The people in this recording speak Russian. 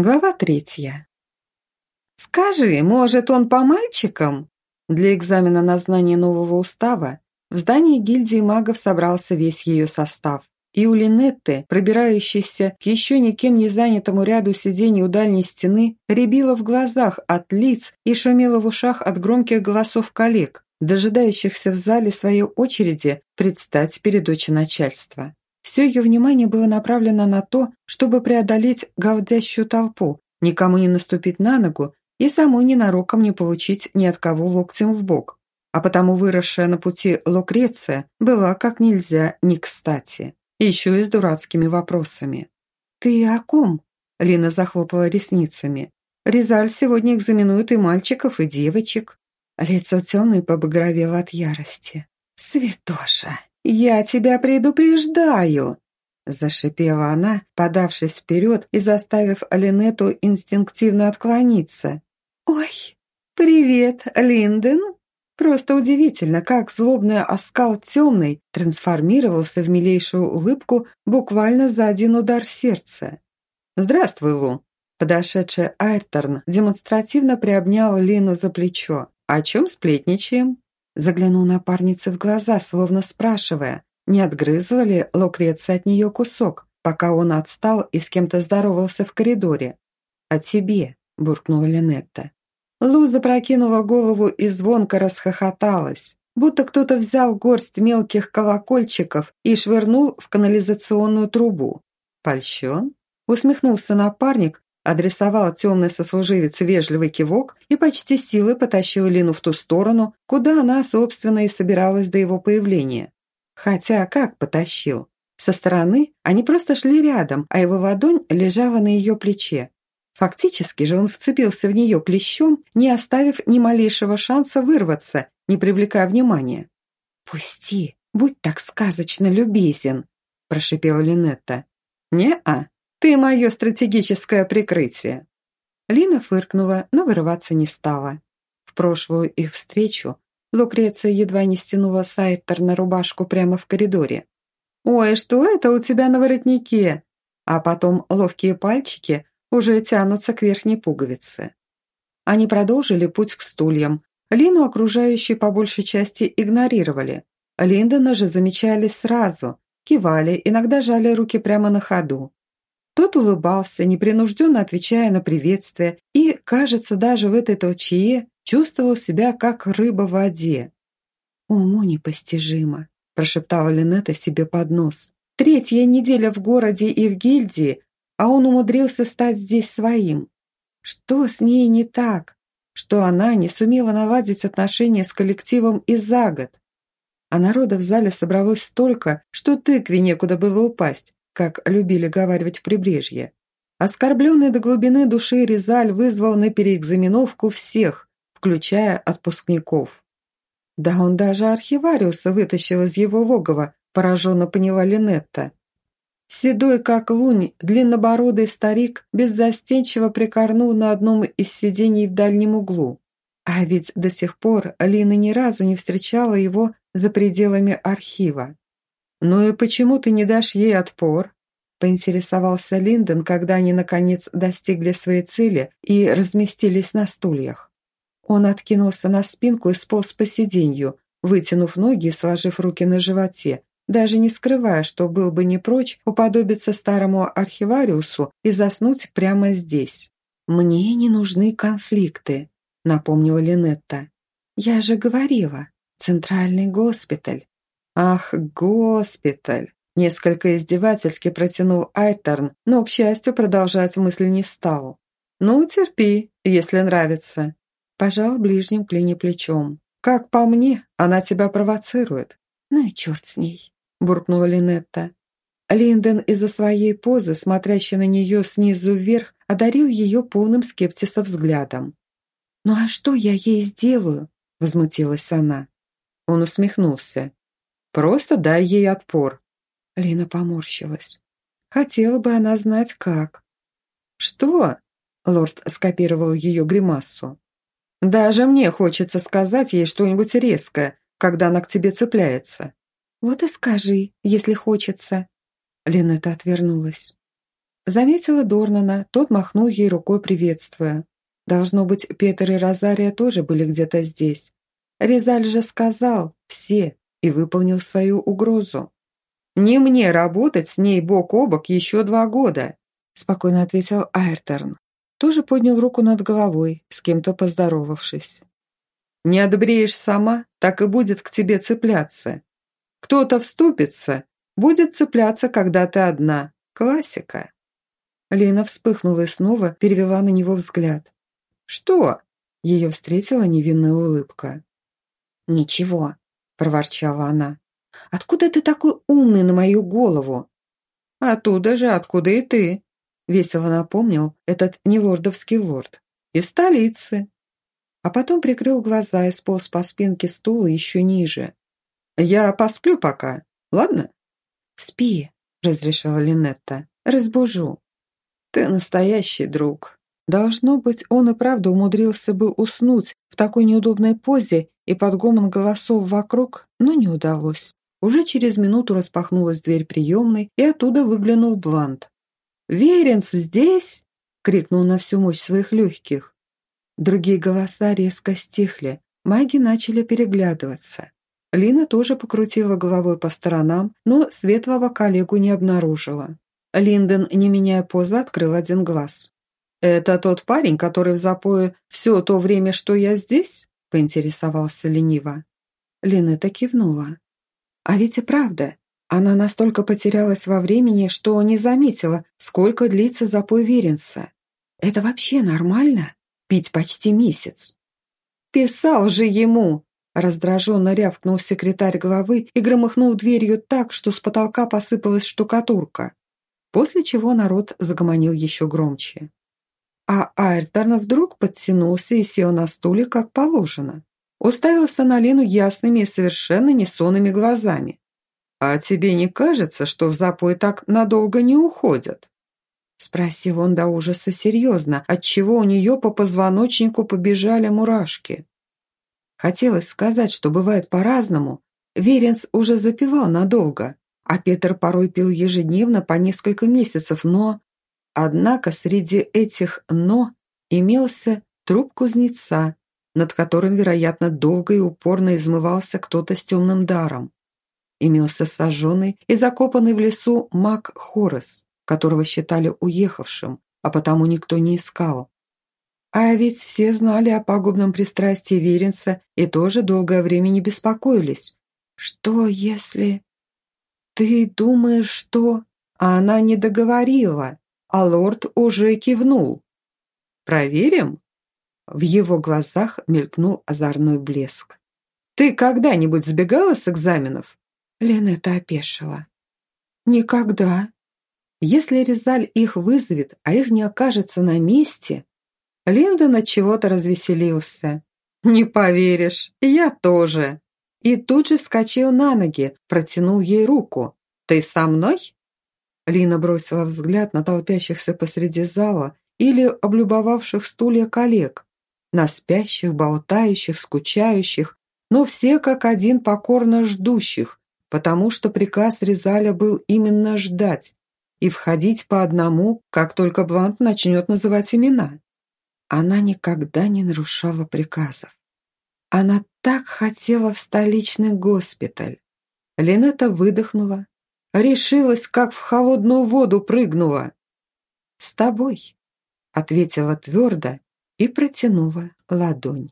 Глава третья. «Скажи, может, он по мальчикам?» Для экзамена на знание нового устава в здании гильдии магов собрался весь ее состав. И у Линетты, пробирающейся к еще никем не занятому ряду сидений у дальней стены, рябило в глазах от лиц и шумело в ушах от громких голосов коллег, дожидающихся в зале своей очереди предстать перед очи начальства. Все ее внимание было направлено на то, чтобы преодолеть галдящую толпу, никому не наступить на ногу и самой ненароком не получить ни от кого локтем в бок. А потому выросшая на пути Лукреция была как нельзя не кстати. Еще и с дурацкими вопросами. «Ты о ком?» – Лина захлопала ресницами. «Резаль сегодня экзаменует и мальчиков, и девочек». Лицо темное побагровело от ярости. «Святоша, я тебя предупреждаю!» Зашипела она, подавшись вперед и заставив Алинету инстинктивно отклониться. «Ой, привет, Линден!» Просто удивительно, как злобный оскал темный трансформировался в милейшую улыбку буквально за один удар сердца. «Здравствуй, Лу!» Подошедший Айрторн демонстративно приобнял Лину за плечо. «О чем сплетничаем?» Заглянул напарнице в глаза, словно спрашивая, не отгрызла ли Лукреция от нее кусок, пока он отстал и с кем-то здоровался в коридоре. «О тебе», – буркнула Линетта. Лу запрокинула голову и звонко расхохоталась, будто кто-то взял горсть мелких колокольчиков и швырнул в канализационную трубу. «Польщен?» – усмехнулся напарник, адресовал темный сослуживец вежливый кивок и почти силой потащил Лину в ту сторону, куда она, собственно, и собиралась до его появления. Хотя как потащил? Со стороны они просто шли рядом, а его ладонь лежала на ее плече. Фактически же он вцепился в нее клещом, не оставив ни малейшего шанса вырваться, не привлекая внимания. «Пусти, будь так сказочно любезен», – прошипела Линетта. «Не-а, «Ты мое стратегическое прикрытие». Лина фыркнула, но вырываться не стала. В прошлую их встречу Лукреция едва не стянула Сайтер на рубашку прямо в коридоре. «Ой, что это у тебя на воротнике?» А потом ловкие пальчики уже тянутся к верхней пуговице. Они продолжили путь к стульям. Лину окружающие по большей части игнорировали. Линдона же замечали сразу, кивали, иногда жали руки прямо на ходу. Тот улыбался, непринужденно отвечая на приветствие, и, кажется, даже в этой толчее чувствовал себя как рыба в воде. «Уму непостижимо», – прошептала Линетта себе под нос. «Третья неделя в городе и в гильдии, а он умудрился стать здесь своим. Что с ней не так? Что она не сумела наладить отношения с коллективом и за год? А народа в зале собралось столько, что тыкве некуда было упасть, как любили говаривать в прибрежье. Оскорбленный до глубины души Резаль вызвал на переэкзаменовку всех, включая отпускников. Да он даже архивариуса вытащил из его логова, пораженно поняла Линетта. Седой, как лунь, длиннобородый старик беззастенчиво прикорнул на одном из сидений в дальнем углу. А ведь до сих пор Лина ни разу не встречала его за пределами архива. «Ну и почему ты не дашь ей отпор?» поинтересовался Линдон, когда они, наконец, достигли своей цели и разместились на стульях. Он откинулся на спинку и сполз по сиденью, вытянув ноги и сложив руки на животе, даже не скрывая, что был бы не прочь уподобиться старому архивариусу и заснуть прямо здесь. «Мне не нужны конфликты», — напомнила Линетта. «Я же говорила, центральный госпиталь. «Ах, госпиталь!» Несколько издевательски протянул Айтерн, но, к счастью, продолжать мысль не стал. «Ну, терпи, если нравится». Пожал ближним клине плечом. «Как по мне, она тебя провоцирует». «Ну и черт с ней», – буркнула Линетта. Линден из-за своей позы, смотрящей на нее снизу вверх, одарил ее полным скептиса взглядом. «Ну а что я ей сделаю?» – возмутилась она. Он усмехнулся. Просто дай ей отпор». Лина поморщилась. Хотела бы она знать, как. «Что?» – лорд скопировал ее гримассу. «Даже мне хочется сказать ей что-нибудь резкое, когда она к тебе цепляется». «Вот и скажи, если хочется». Линетта отвернулась. Заметила Дорнана, тот махнул ей рукой, приветствуя. Должно быть, Петр и Розария тоже были где-то здесь. Резаль же сказал «все» и выполнил свою угрозу. «Не мне работать с ней бок о бок еще два года», спокойно ответил Айртерн. Тоже поднял руку над головой, с кем-то поздоровавшись. «Не отбреешь сама, так и будет к тебе цепляться. Кто-то вступится, будет цепляться, когда ты одна. Классика». Лена вспыхнула и снова перевела на него взгляд. «Что?» – ее встретила невинная улыбка. «Ничего», – проворчала она. «Откуда ты такой умный на мою голову?» «Оттуда же, откуда и ты», – весело напомнил этот нелордовский лорд. «Из столицы». А потом прикрыл глаза и сполз по спинке стула еще ниже. «Я посплю пока, ладно?» «Спи», – разрешила Линетта. «Разбужу». «Ты настоящий друг». Должно быть, он и правда умудрился бы уснуть в такой неудобной позе и под гомон голосов вокруг, но не удалось. Уже через минуту распахнулась дверь приемной, и оттуда выглянул Блант. «Веренц здесь?» — крикнул на всю мощь своих легких. Другие голоса резко стихли, маги начали переглядываться. Лина тоже покрутила головой по сторонам, но светлого коллегу не обнаружила. Линден, не меняя позы, открыл один глаз. «Это тот парень, который в запое все то время, что я здесь?» – поинтересовался лениво. Линета кивнула. А ведь и правда, она настолько потерялась во времени, что не заметила, сколько длится запой Веренца. Это вообще нормально? Пить почти месяц. «Писал же ему!» Раздраженно рявкнул секретарь главы и громыхнул дверью так, что с потолка посыпалась штукатурка. После чего народ загомонил еще громче а Айрторн вдруг подтянулся и сел на стуле, как положено. Уставился на Лину ясными и совершенно несонными глазами. «А тебе не кажется, что в запой так надолго не уходят?» Спросил он до ужаса серьезно, отчего у нее по позвоночнику побежали мурашки. Хотелось сказать, что бывает по-разному. Веренц уже запивал надолго, а Петр порой пил ежедневно по несколько месяцев, но... Однако среди этих «но» имелся труп кузнеца, над которым, вероятно, долго и упорно измывался кто-то с темным даром. Имелся сожженный и закопанный в лесу маг Хорос, которого считали уехавшим, а потому никто не искал. А ведь все знали о пагубном пристрастии Веренца и тоже долгое время не беспокоились. Что если... Ты думаешь, что... А она не договорила а лорд уже кивнул. «Проверим?» В его глазах мелькнул озорной блеск. «Ты когда-нибудь сбегала с экзаменов?» Ленета опешила. «Никогда. Если Резаль их вызовет, а их не окажется на месте...» Линдон от чего-то развеселился. «Не поверишь, я тоже!» И тут же вскочил на ноги, протянул ей руку. «Ты со мной?» Лина бросила взгляд на толпящихся посреди зала или облюбовавших стулья коллег, на спящих, болтающих, скучающих, но все как один покорно ждущих, потому что приказ Резаля был именно ждать и входить по одному, как только Блант начнет называть имена. Она никогда не нарушала приказов. Она так хотела в столичный госпиталь. Ленета выдохнула, Решилась, как в холодную воду прыгнула. «С тобой», — ответила твердо и протянула ладонь.